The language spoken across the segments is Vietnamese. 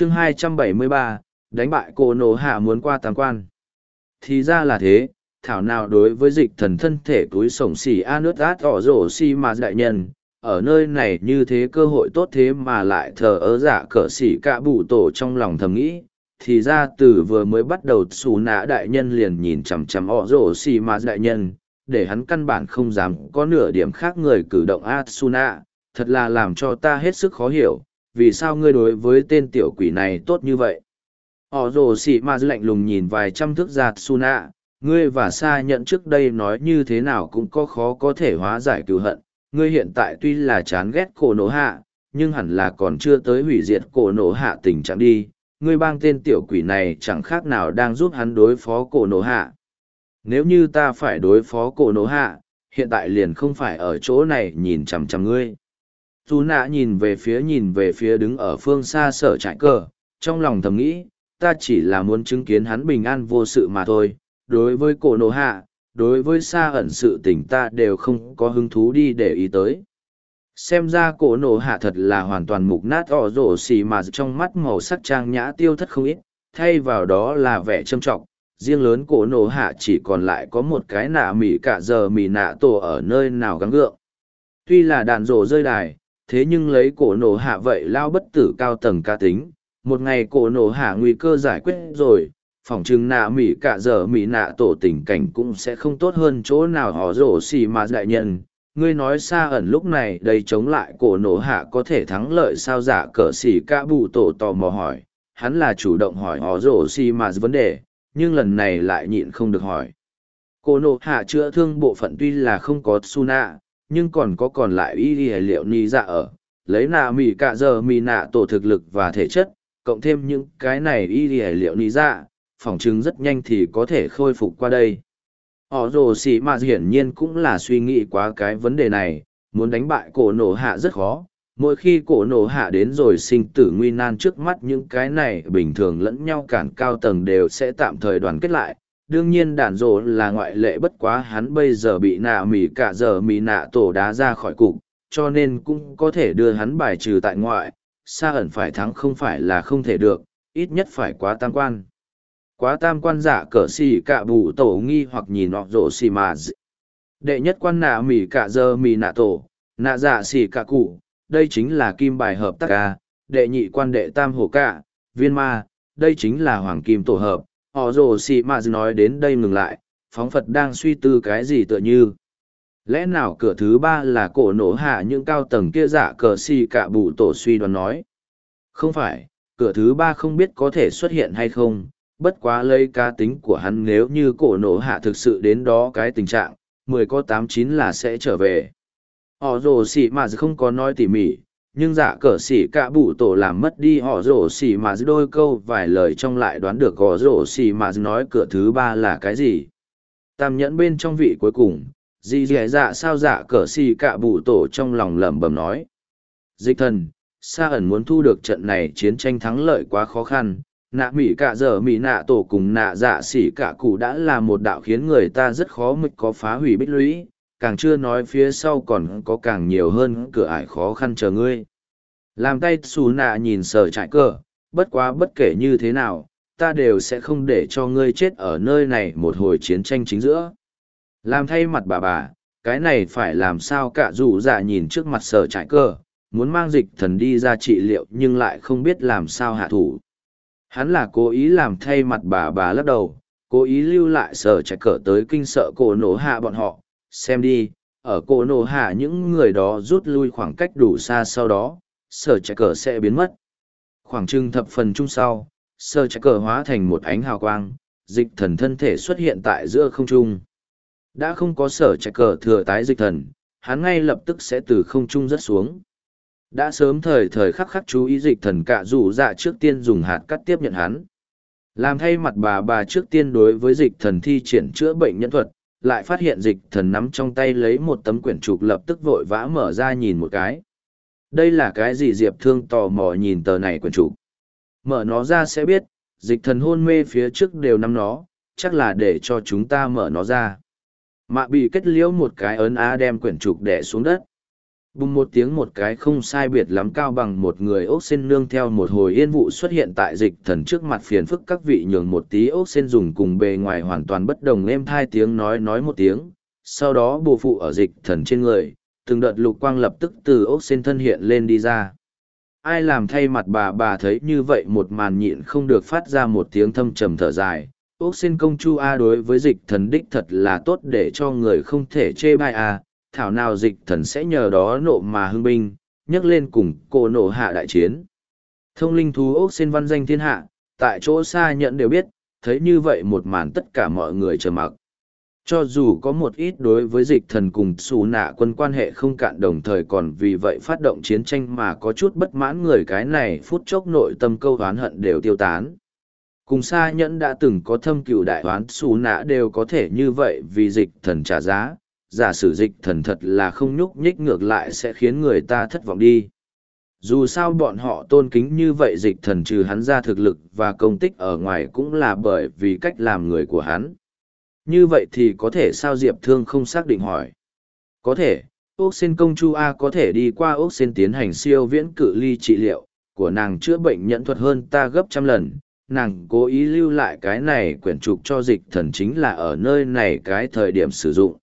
chương 273, đánh bại cô nổ hạ muốn qua tam quan. Thì ra là thế, thảo nào đối với dịch thần thân thể túi sổng xỉ a nước át tỏ rổ xi mà đại nhân, ở nơi này như thế cơ hội tốt thế mà lại thờ ớ giả cỡ xỉ cả bụ tổ trong lòng thầm nghĩ. Thì ra từ vừa mới bắt đầu xù nã đại nhân liền nhìn chằm chằm ọ rổ xì mà đại nhân, để hắn căn bản không dám có nửa điểm khác người cử động Atsuna, thật là làm cho ta hết sức khó hiểu, vì sao ngươi đối với tên tiểu quỷ này tốt như vậy. Họ rồ xì ma lạnh lùng nhìn vài trăm thước giạt Suna, ngươi và Sa nhận trước đây nói như thế nào cũng có khó có thể hóa giải cựu hận, ngươi hiện tại tuy là chán ghét cổ nổ hạ, nhưng hẳn là còn chưa tới hủy diệt cổ nổ hạ tình trạng đi, ngươi bang tên tiểu quỷ này chẳng khác nào đang giúp hắn đối phó cổ nổ hạ. Nếu như ta phải đối phó cổ nổ hạ, hiện tại liền không phải ở chỗ này nhìn chằm chằm ngươi. Dù nạ nhìn về phía nhìn về phía đứng ở phương xa sở trại cờ, trong lòng thầm nghĩ, ta chỉ là muốn chứng kiến hắn bình an vô sự mà thôi. Đối với cổ nổ hạ, đối với xa ẩn sự tình ta đều không có hứng thú đi để ý tới. Xem ra cổ nổ hạ thật là hoàn toàn mục nát ỏ rổ xì mà trong mắt màu sắc trang nhã tiêu thất không ít, thay vào đó là vẻ trâm trọng, riêng lớn cổ nổ hạ chỉ còn lại có một cái nạ mỉ cả giờ mỉ nạ tổ ở nơi nào gắng gượng. Tuy là đàn rổ rơi đài, thế nhưng lấy cổ nổ hạ vậy lao bất tử cao tầng ca tính, một ngày cổ nổ hạ nguy cơ giải quyết rồi, phỏng chừng nạ mỉ cả giờ mỉ nạ tổ tình cảnh cũng sẽ không tốt hơn chỗ nào họ rổ xì mà đại nhân. Ngươi nói xa ẩn lúc này đây chống lại cổ nổ hạ có thể thắng lợi sao giả cờ xì ca bù tổ tò mò hỏi, hắn là chủ động hỏi họ rổ xì mà vấn đề, nhưng lần này lại nhịn không được hỏi. Cổ nổ hạ chữa thương bộ phận tuy là không có Suna, nhưng còn có còn lại y liệu ni dạ ở. Lấy nạ mì cả giờ mì nạ tổ thực lực và thể chất, cộng thêm những cái này y liệu ni dạ, phỏng chứng rất nhanh thì có thể khôi phục qua đây. Họ rồ xỉ mà hiển nhiên cũng là suy nghĩ quá cái vấn đề này, muốn đánh bại cổ nổ hạ rất khó. Mỗi khi cổ nổ hạ đến rồi sinh tử nguy nan trước mắt những cái này bình thường lẫn nhau cản cao tầng đều sẽ tạm thời đoàn kết lại. Đương nhiên đàn rộ là ngoại lệ bất quá hắn bây giờ bị nạ mỉ cả giờ mỉ nạ tổ đá ra khỏi cục, cho nên cũng có thể đưa hắn bài trừ tại ngoại. xa ẩn phải thắng không phải là không thể được, ít nhất phải quá tam quan quá tam quan giả cỡ xì cạ bù tổ nghi hoặc nhìn nọ rộ xì mà d... đệ nhất quan nạ mỉ cạ giờ mỉ nạ tổ nạ giả xì cạ cụ đây chính là kim bài hợp tác ca đệ nhị quan đệ tam hồ cạ viên ma đây chính là hoàng kim tổ hợp họ rồ xì mà nói đến đây ngừng lại phóng phật đang suy tư cái gì tựa như lẽ nào cửa thứ ba là cổ nổ hạ những cao tầng kia giả cờ xì cả bù tổ suy đoán nói không phải cửa thứ ba không biết có thể xuất hiện hay không bất quá lấy cá tính của hắn nếu như cổ nổ hạ thực sự đến đó cái tình trạng, mười có tám chín là sẽ trở về. Họ rồ xỉ mà không có nói tỉ mỉ, nhưng dạ cờ xỉ cả bụ tổ làm mất đi họ rổ xỉ mà đôi câu vài lời trong lại đoán được họ rổ xỉ mà nói cửa thứ ba là cái gì. Tam nhẫn bên trong vị cuối cùng, gì dì dạ sao dạ cờ xỉ cả bụ tổ trong lòng lẩm bẩm nói. Dịch thần, Sa ẩn muốn thu được trận này chiến tranh thắng lợi quá khó khăn, nạ mỹ cả giờ mỹ nạ tổ cùng nạ dạ xỉ cả cụ đã là một đạo khiến người ta rất khó mực có phá hủy bích lũy càng chưa nói phía sau còn có càng nhiều hơn cửa ải khó khăn chờ ngươi làm tay xù nạ nhìn sở trại cờ bất quá bất kể như thế nào ta đều sẽ không để cho ngươi chết ở nơi này một hồi chiến tranh chính giữa làm thay mặt bà bà cái này phải làm sao cả dù dạ nhìn trước mặt sở trại cờ muốn mang dịch thần đi ra trị liệu nhưng lại không biết làm sao hạ thủ Hắn là cố ý làm thay mặt bà bà lắc đầu, cố ý lưu lại sở trại cờ tới kinh sợ cổ nổ hạ bọn họ. Xem đi, ở cổ nổ hạ những người đó rút lui khoảng cách đủ xa sau đó, sở chạy cờ sẽ biến mất. Khoảng trưng thập phần chung sau, sở chạy cờ hóa thành một ánh hào quang, dịch thần thân thể xuất hiện tại giữa không trung. Đã không có sở chạy cờ thừa tái dịch thần, hắn ngay lập tức sẽ từ không trung rớt xuống đã sớm thời thời khắc khắc chú ý dịch thần cạ rủ dạ trước tiên dùng hạt cắt tiếp nhận hắn làm thay mặt bà bà trước tiên đối với dịch thần thi triển chữa bệnh nhân thuật lại phát hiện dịch thần nắm trong tay lấy một tấm quyển trục lập tức vội vã mở ra nhìn một cái. Đây là cái gì diệp thương tò mò nhìn tờ này quyển trục? Mở nó ra sẽ biết, dịch thần hôn mê phía trước đều nắm nó, chắc là để cho chúng ta mở nó ra. Mạ bị kết liễu một cái ấn á đem quyển trục đẻ xuống đất bùng một tiếng một cái không sai biệt lắm cao bằng một người ốc sen nương theo một hồi yên vụ xuất hiện tại dịch thần trước mặt phiền phức các vị nhường một tí ốc sen dùng cùng bề ngoài hoàn toàn bất đồng êm thai tiếng nói nói một tiếng. Sau đó bù phụ ở dịch thần trên người, từng đợt lục quang lập tức từ ốc sen thân hiện lên đi ra. Ai làm thay mặt bà bà thấy như vậy một màn nhịn không được phát ra một tiếng thâm trầm thở dài. Ốc sen công chu a đối với dịch thần đích thật là tốt để cho người không thể chê bai a thảo nào dịch thần sẽ nhờ đó nộ mà hưng binh, nhấc lên cùng cô nộ hạ đại chiến. Thông linh thú ốc xin văn danh thiên hạ, tại chỗ xa nhận đều biết, thấy như vậy một màn tất cả mọi người chờ mặc. Cho dù có một ít đối với dịch thần cùng xù nạ quân quan hệ không cạn đồng thời còn vì vậy phát động chiến tranh mà có chút bất mãn người cái này phút chốc nội tâm câu oán hận đều tiêu tán. Cùng xa nhẫn đã từng có thâm cựu đại oán xù nạ đều có thể như vậy vì dịch thần trả giá, giả sử dịch thần thật là không nhúc nhích ngược lại sẽ khiến người ta thất vọng đi. Dù sao bọn họ tôn kính như vậy dịch thần trừ hắn ra thực lực và công tích ở ngoài cũng là bởi vì cách làm người của hắn. Như vậy thì có thể sao Diệp Thương không xác định hỏi. Có thể, ốc sen công chu A có thể đi qua ốc sen tiến hành siêu viễn cự ly trị liệu, của nàng chữa bệnh nhẫn thuật hơn ta gấp trăm lần. Nàng cố ý lưu lại cái này quyển trục cho dịch thần chính là ở nơi này cái thời điểm sử dụng.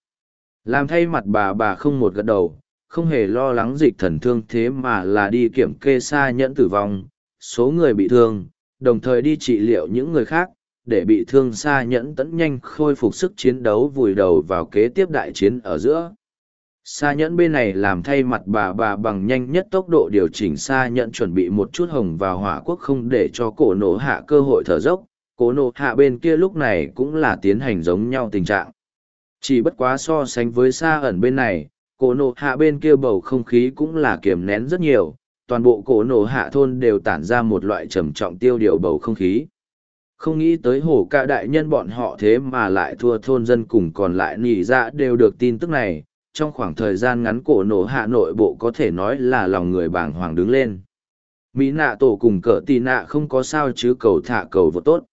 Làm thay mặt bà bà không một gật đầu, không hề lo lắng dịch thần thương thế mà là đi kiểm kê xa nhẫn tử vong, số người bị thương, đồng thời đi trị liệu những người khác, để bị thương xa nhẫn tẫn nhanh khôi phục sức chiến đấu vùi đầu vào kế tiếp đại chiến ở giữa. Sa nhẫn bên này làm thay mặt bà bà bằng nhanh nhất tốc độ điều chỉnh sa nhẫn chuẩn bị một chút hồng vào hỏa quốc không để cho cổ nổ hạ cơ hội thở dốc, cổ nổ hạ bên kia lúc này cũng là tiến hành giống nhau tình trạng. Chỉ bất quá so sánh với xa ẩn bên này, cổ nổ hạ bên kia bầu không khí cũng là kiềm nén rất nhiều, toàn bộ cổ nổ hạ thôn đều tản ra một loại trầm trọng tiêu điều bầu không khí. Không nghĩ tới hổ ca đại nhân bọn họ thế mà lại thua thôn dân cùng còn lại nỉ ra dạ đều được tin tức này, trong khoảng thời gian ngắn cổ nổ hạ nội bộ có thể nói là lòng người bàng hoàng đứng lên. Mỹ nạ tổ cùng cỡ tì nạ không có sao chứ cầu thả cầu vô tốt.